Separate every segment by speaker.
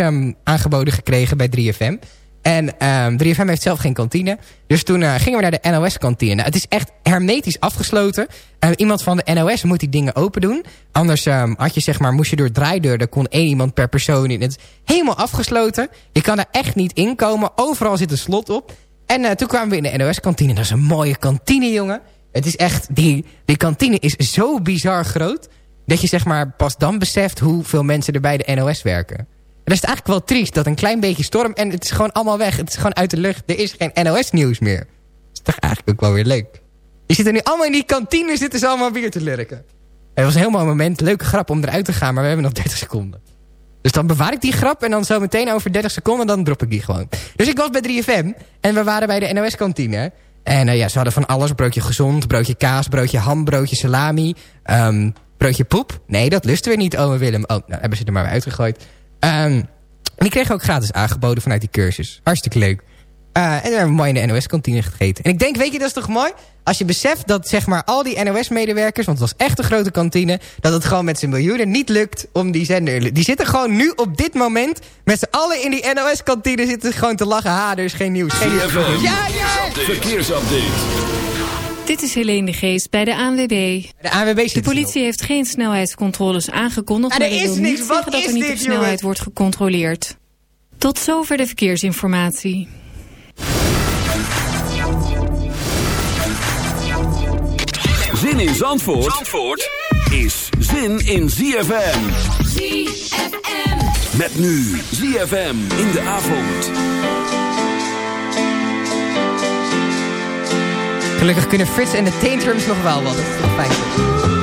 Speaker 1: um, aangeboden gekregen bij 3FM. En um, 3FM heeft zelf geen kantine. Dus toen uh, gingen we naar de NOS-kantine. Het is echt hermetisch afgesloten. Uh, iemand van de NOS moet die dingen open doen. Anders had je, zeg maar, moest je door draaideur... daar kon één iemand per persoon in. Het is helemaal afgesloten. Je kan er echt niet inkomen. Overal zit een slot op. En uh, toen kwamen we in de NOS-kantine. Dat is een mooie kantine, jongen. Het is echt... Die, die kantine is zo bizar groot... dat je zeg maar pas dan beseft hoeveel mensen er bij de NOS werken. Dat is eigenlijk wel triest dat een klein beetje storm... en het is gewoon allemaal weg. Het is gewoon uit de lucht. Er is geen NOS-nieuws meer. Dat is toch eigenlijk ook wel weer leuk. Je zit er nu allemaal in die kantine... zitten ze allemaal bier te lurken. Het was helemaal een moment, leuke grap om eruit te gaan... maar we hebben nog 30 seconden. Dus dan bewaar ik die grap en dan zo meteen over 30 seconden... dan drop ik die gewoon. Dus ik was bij 3FM en we waren bij de NOS-kantine... En uh, ja, ze hadden van alles. Broodje gezond, broodje kaas, broodje ham, broodje salami. Um, broodje poep. Nee, dat lusten we niet, ome Willem. Oh, nou hebben ze er maar weer uitgegooid. Um, en die kregen ook gratis aangeboden vanuit die cursus. Hartstikke leuk. Uh, en we hebben mooi in de NOS-kantine gegeten. En ik denk, weet je, dat is toch mooi? Als je beseft dat zeg maar al die NOS-medewerkers... want het was echt een grote kantine... dat het gewoon met z'n miljoenen niet lukt om die zender... Die zitten gewoon nu op dit moment... met z'n allen in die NOS-kantine zitten gewoon te lachen. Ha, er is geen nieuws. Geen nieuws.
Speaker 2: Ja, ja! Verkeersupdate.
Speaker 3: Dit is Helene de Geest bij de ANWB.
Speaker 1: De ANWB
Speaker 3: De politie heeft geen snelheidscontroles aangekondigd...
Speaker 1: Ah,
Speaker 3: maar
Speaker 1: er
Speaker 3: dat
Speaker 1: is
Speaker 3: wil
Speaker 1: niks.
Speaker 3: niet
Speaker 1: Wat
Speaker 3: zeggen dat
Speaker 1: is
Speaker 3: er niet
Speaker 1: dit,
Speaker 3: op snelheid
Speaker 1: jongen?
Speaker 3: wordt gecontroleerd. Tot zover de verkeersinformatie.
Speaker 2: Zin in Zandvoort, Zandvoort is zin in ZFM.
Speaker 4: ZFM.
Speaker 2: Met nu ZFM in de avond.
Speaker 1: Gelukkig kunnen Frits en de Tantrums nog wel wat. Dat is toch fijn.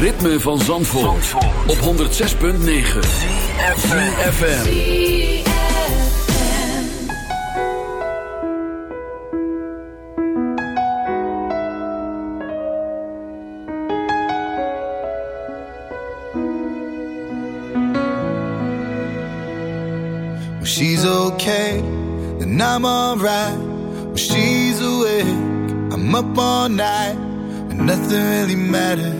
Speaker 4: Ritme van Zandvoort,
Speaker 2: op 106.9 FM.
Speaker 5: When she's okay, then I'm alright. When she's awake, I'm up all night, and nothing really matters.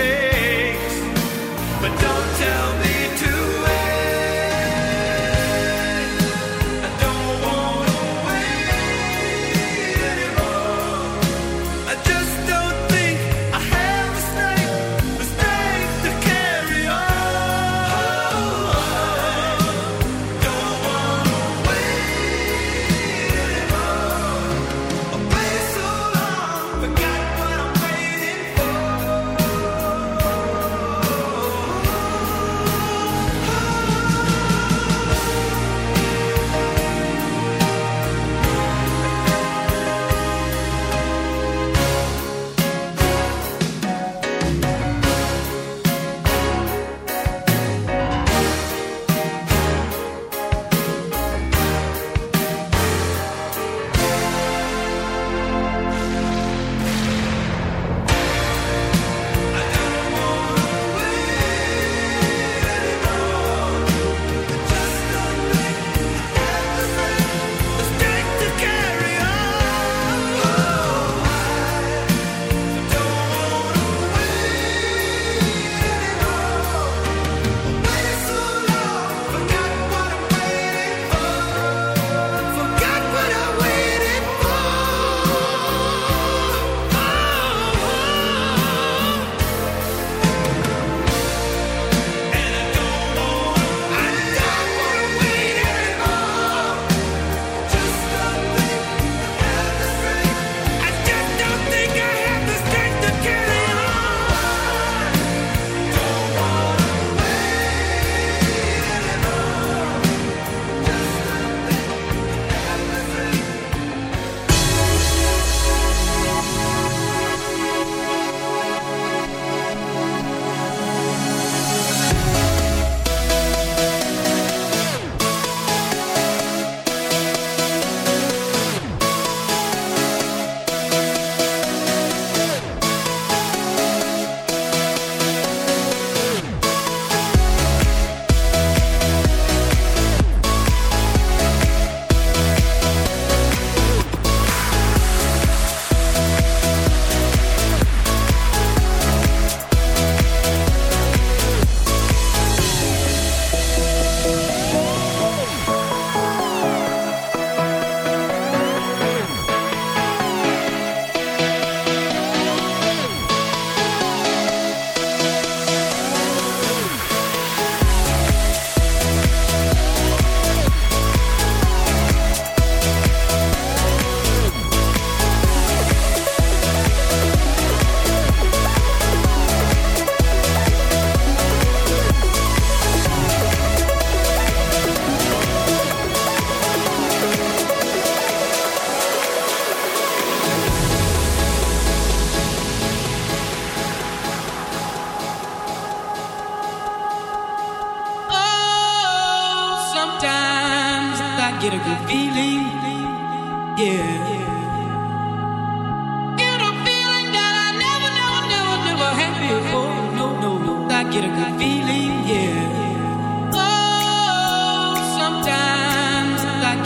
Speaker 6: say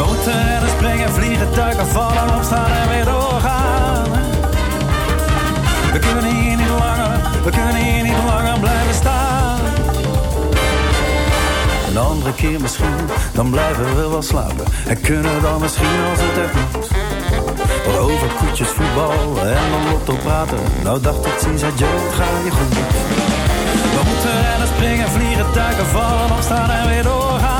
Speaker 7: We moeten rennen, springen, vliegen, duiken, vallen, opstaan en weer doorgaan. We kunnen hier niet langer, we kunnen hier niet langer blijven staan. Een andere keer misschien, dan blijven we wel slapen. En kunnen dan misschien als het moet. Wat over koetjes, voetbal en dan lotto praten. Nou dag tot ziens, adieu, het ga je goed. We moeten rennen, springen, vliegen, duiken, vallen, opstaan en weer doorgaan.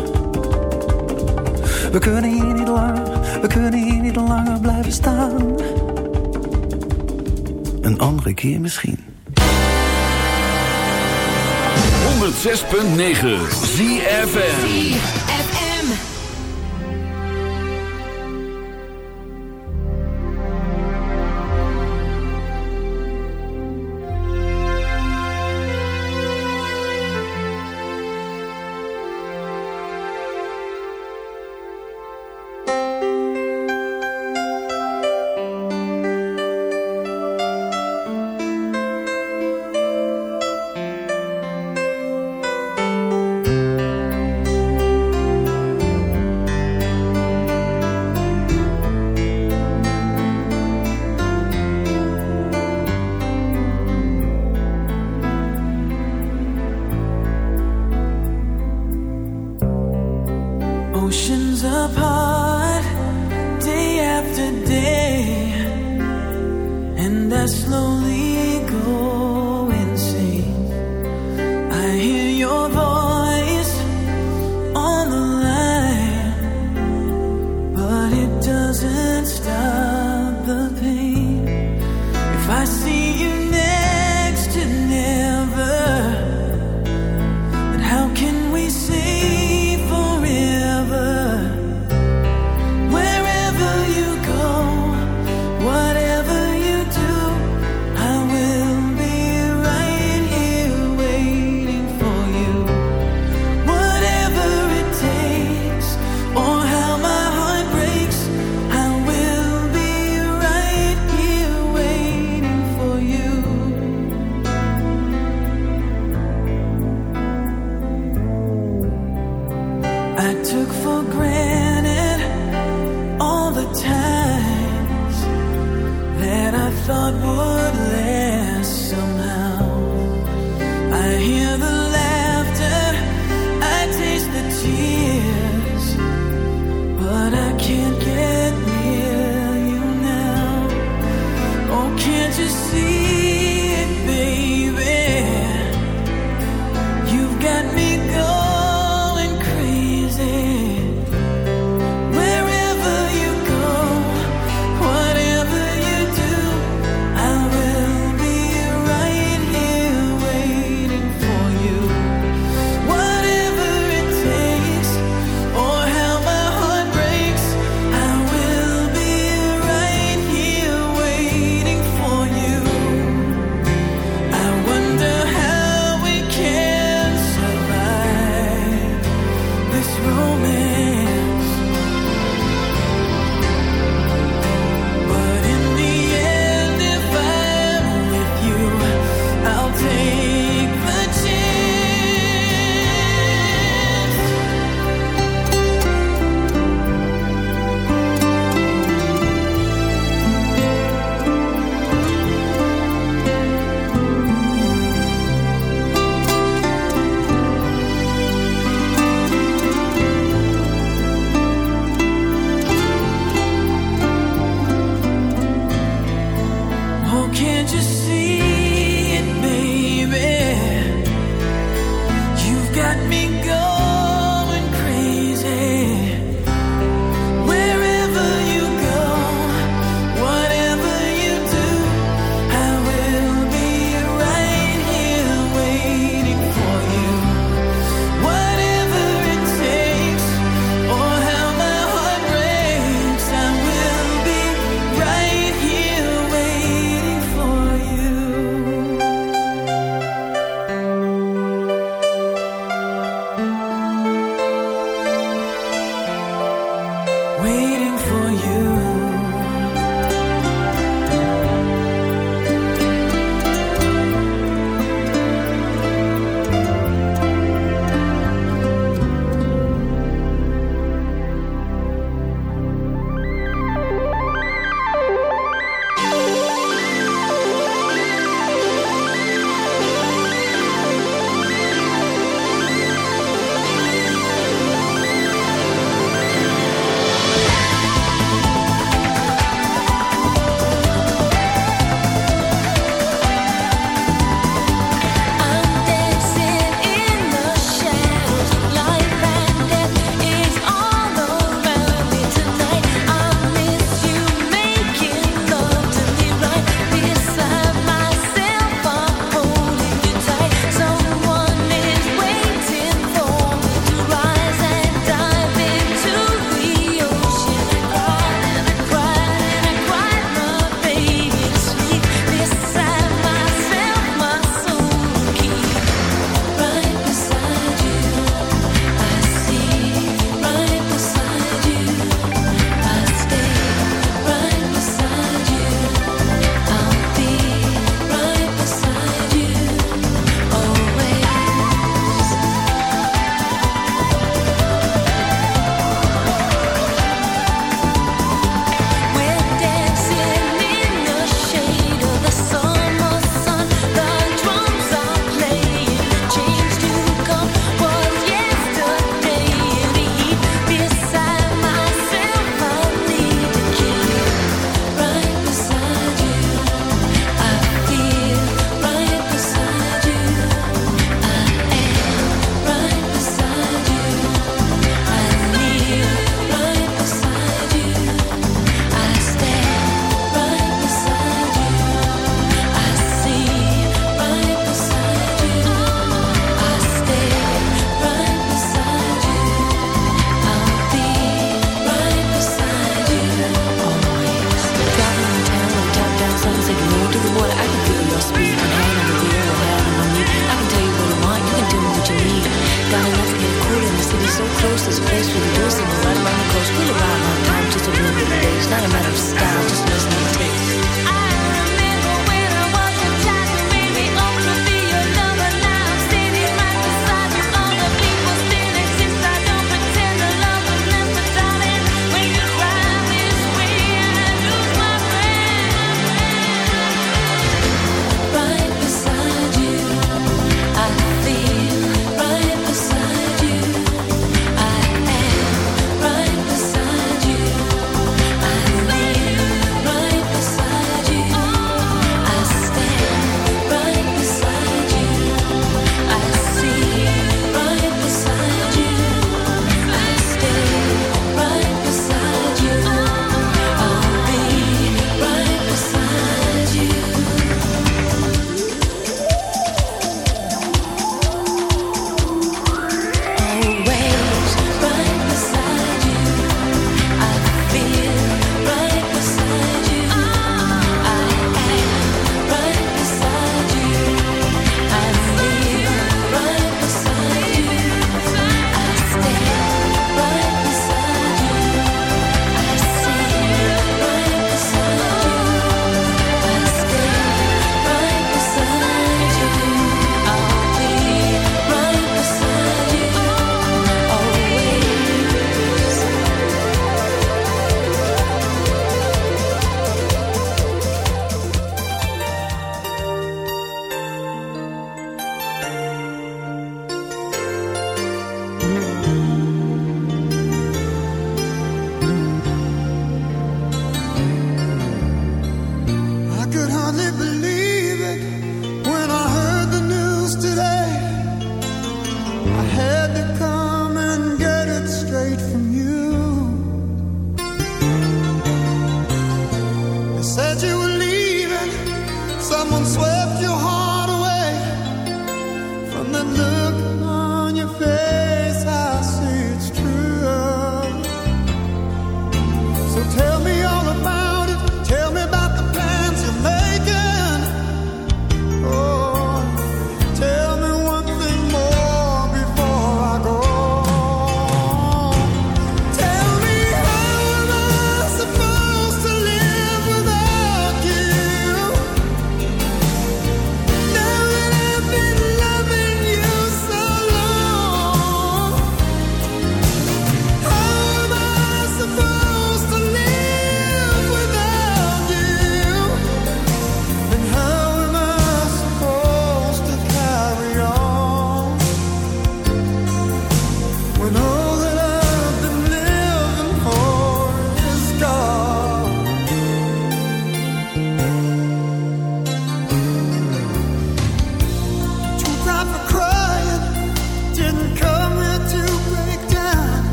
Speaker 7: We kunnen hier niet langer, we kunnen hier niet langer blijven staan. Een andere keer misschien.
Speaker 2: 106.9
Speaker 8: ZFN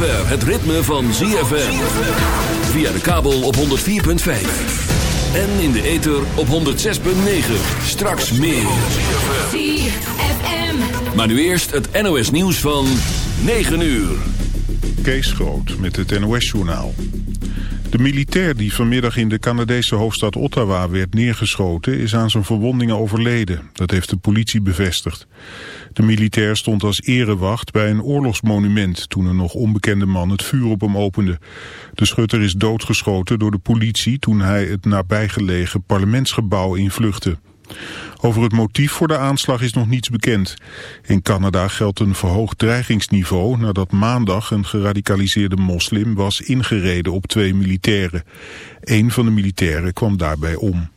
Speaker 2: zover het ritme van ZFM. Via de kabel op 104.5. En in de ether op 106.9. Straks meer.
Speaker 4: ZFM.
Speaker 2: Maar nu eerst het NOS nieuws van 9 uur.
Speaker 9: Kees Groot met het NOS-journaal. De militair die vanmiddag in de Canadese hoofdstad Ottawa werd neergeschoten... is aan zijn verwondingen overleden. Dat heeft de politie bevestigd. De militair stond als erewacht bij een oorlogsmonument... toen een nog onbekende man het vuur op hem opende. De schutter is doodgeschoten door de politie... toen hij het nabijgelegen parlementsgebouw invluchtte. Over het motief voor de aanslag is nog niets bekend. In Canada geldt een verhoogd dreigingsniveau nadat maandag een geradicaliseerde moslim was ingereden op twee militairen. Eén van de militairen kwam daarbij om.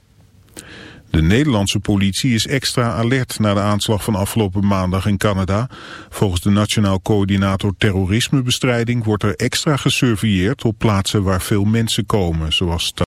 Speaker 9: De Nederlandse politie is extra alert na de aanslag van afgelopen maandag in Canada. Volgens de Nationaal Coördinator Terrorismebestrijding wordt er extra gesurveilleerd op plaatsen waar veel mensen komen, zoals